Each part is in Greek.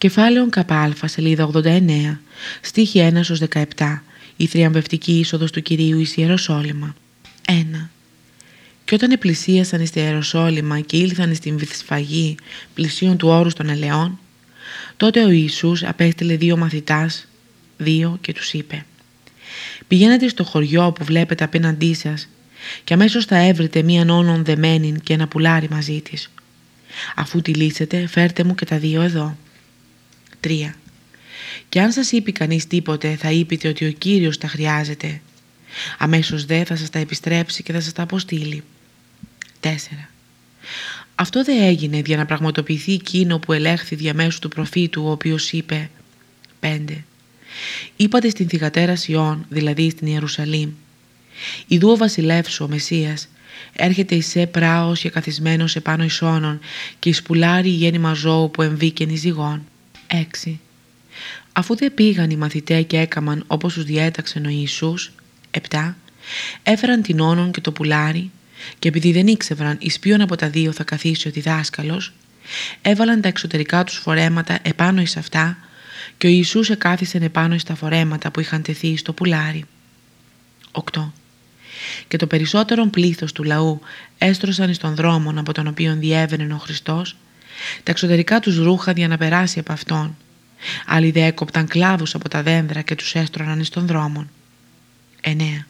Κεφάλαιο ΚΑ, σελίδα 89, στίχη 1 17, η θριαμβευτική είσοδος του Κυρίου εις Ιεροσόλυμα. 1. Και όταν επλησίασαν εις Ιεροσόλυμα και ήλθαν στην βυθσφαγή πλησίων του όρους των ελαιών, τότε ο Ιησούς απέστειλε δύο μαθητάς, δύο και τους είπε «Πηγαίνετε στο χωριό που βλέπετε απέναντί σας και αμέσως θα έβρετε μία όνον δεμένη και ένα πουλάρι μαζί της. Αφού τη λύσετε φέρτε μου και τα δύο εδώ». 3. Και αν σας είπε κανείς τίποτε θα είπετε ότι ο Κύριος τα χρειάζεται. Αμέσως δε θα σας τα επιστρέψει και θα σας τα αποστείλει. 4. Αυτό δεν έγινε για να πραγματοποιηθεί εκείνο που ελέγχθη διαμέσου του προφήτου ο οποίος είπε 5. Είπατε στην θυγατέρα Σιών, δηλαδή στην Ιερουσαλήμ Ιδού ο βασιλεύς ο Μεσσίας έρχεται εις σε πράος και καθισμένος επάνω εις όνων και εις πουλάρι γέννημα ζώου που εμβήκεν εις ζυγών. 6. Αφού δεν πήγαν οι μαθητές και έκαμαν όπως τους διέταξε ο Ιησούς 7. Έφεραν την όνον και το πουλάρι και επειδή δεν ήξεραν εις ποιον από τα δύο θα καθίσει ο διδάσκαλος έβαλαν τα εξωτερικά τους φορέματα επάνω εις αυτά και ο Ιησούς εκάθισε επάνω εις τα φορέματα που είχαν τεθεί στο πουλάρι. 8. Και το περισσότερο πλήθος του λαού έστρωσαν εις τον δρόμο από τον οποίο διέβαινε ο Χριστός τα εξωτερικά τους ρούχα για να περάσει από αυτόν. Άλλοι δε έκοπταν κλάδους από τα δέντρα και τους έστρωναν εις των δρόμων. 9.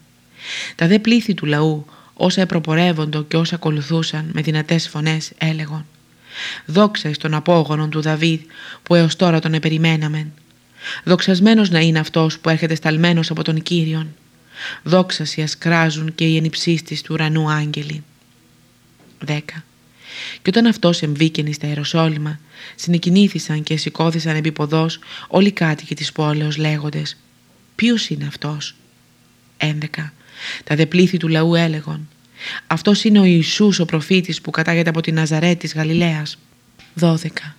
Τα δε πλήθη του λαού, όσα επροπορεύοντο και όσα ακολουθούσαν με δυνατές φωνές έλεγον «Δόξα εις τον απόγονον του Δαβίδ που έως τώρα τον επεριμέναμεν. Δοξασμένος να είναι αυτός που έρχεται σταλμένος από τον Κύριον. Δόξασι ασκράζουν και οι ενυψίστης του ουρανού άγγελοι». 10. Και όταν αυτός εμβήκαινε στα Ιεροσόλυμα, συνεκινήθησαν και σηκώθησαν επί ποδός όλοι οι κάτοικοι της πόλεως λέγοντες «Ποιος είναι αυτός» 11. Τα δε πλήθη του λαού έλεγον «Αυτός είναι ο Ιησούς ο προφήτης που κατάγεται από τη Ναζαρέτ της Γαλιλαίας» 12.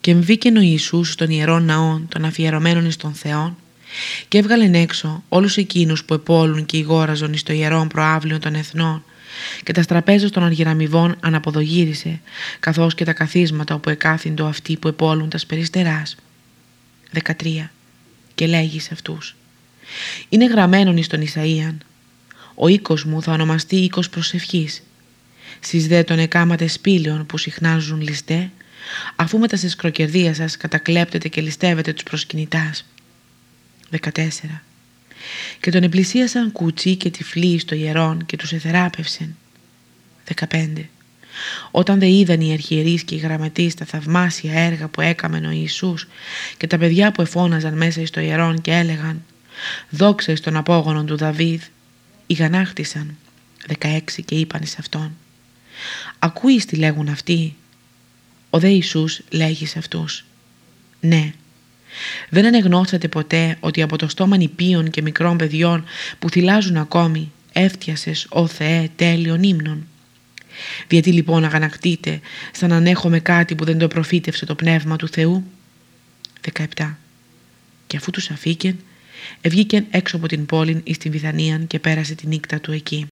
Και εμβήκεν ο Ιησούς στον ιερό ναό των αφιερωμένων εις τον Θεόν και έβγαλεν έξω όλους εκείνους που επόλουν και ηγόραζον εις το ιερό προάβλιο των εθνών και τα στραπέζες των αργυραμιβών αναποδογύρισε, καθώς και τα καθίσματα όπου εκάθυντο αυτοί που επόλουν τας περιστεράς. 13. Και λέγει σε αυτούς «Είναι γραμμένον εις τον Ισαΐαν, ο οίκος μου θα ονομαστεί οίκος προσευχής. Σεις δε τον εκάματε σπήλαιων που συχνάζουν ληστέ, αφού με τα σκροκερδία σας κατακλέπτετε και ληστεύετε τους προσκυνητάς. 14 και τον εμπλησίασαν κουτσί και τυφλοί στο ιερόν και τους εθεράπευσεν. 15. Όταν δε είδαν οι αρχιερείς και οι γραμματείς τα θαυμάσια έργα που έκαμεν ο Ιησούς και τα παιδιά που εφώναζαν μέσα στο ιερόν και έλεγαν «Δόξα στον απόγονο του Δαβίδ», ηγανάχτησαν 16 και είπαν σε αυτόν «Ακούεις τι λέγουν αυτοί» Ο δε Ιησούς λέγει σε αυτούς «Ναι, δεν ανεγνώσατε ποτέ ότι από το στόμα νηπίων και μικρών παιδιών που θυλάζουν ακόμη έφτιασες, ο Θεέ, τέλειων ύμνων. Γιατί λοιπόν αγανακτείτε σαν να έχουμε κάτι που δεν το προφήτευσε το Πνεύμα του Θεού. 17. Και αφού τους αφήκεν, ευγήκεν έξω από την πόλη εις την Βυθανίαν και πέρασε τη νύχτα του εκεί.